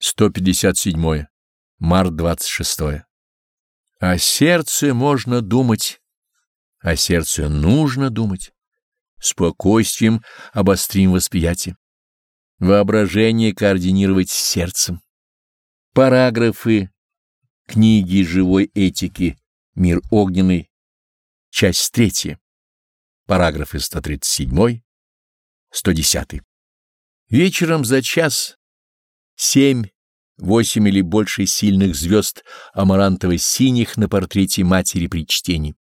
157. Март 26. О сердце можно думать, о сердце нужно думать. Спокойствием обострим восприятие. Воображение координировать с сердцем. Параграфы книги живой этики «Мир огненный», часть третья. Параграфы 137, 110. Вечером за час семь, восемь или больше сильных звезд амарантово-синих на портрете матери при чтении.